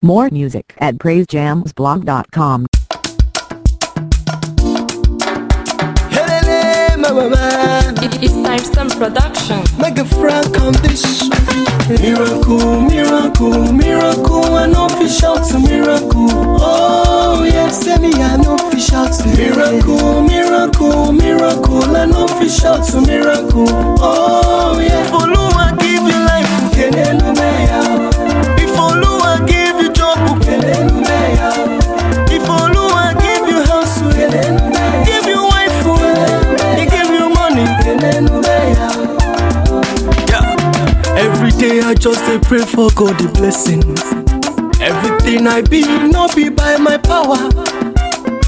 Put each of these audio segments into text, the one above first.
More music at praisejamsblog.com. Helele, my mama, It is Timestamp Production. make a frank on this. Miracle, miracle, miracle, I know fish out to miracle. Oh, yes, say me, I know fish out to miracle, miracle, miracle, I know fish out to miracle. Oh, yeah. I just dey pray for God the blessings. Everything I be, no be by my power.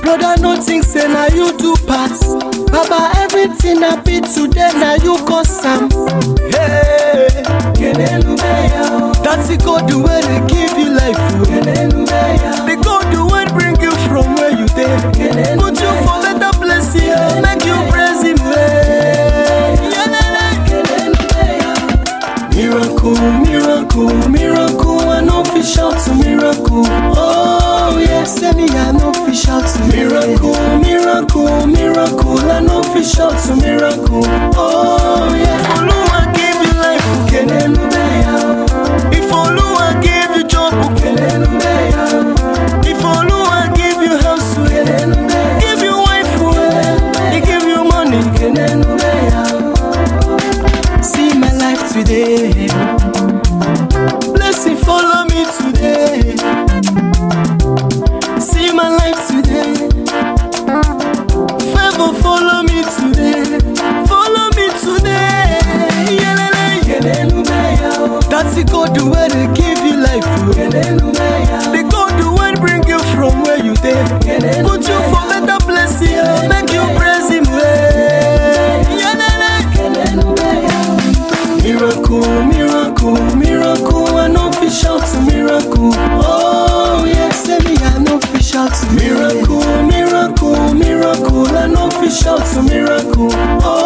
Brother, no think say na you do pass. Baba, everything I be today, na you cause am. Miracle, miracle, miracle, I know fish out to miracle. Oh, yes, say me, I know fish out to miracle, miracle, miracle, I know fish out to miracle. Oh, yeah. Oluwa give you life, ukelelu If Oluwa give you job, If Oluwa give you house, He give you money, See my life today. Miracle, miracle, miracle, I know out to miracle. Oh, yes, say me, I know fish out to miracle, miracle, miracle, I know out to miracle. Oh,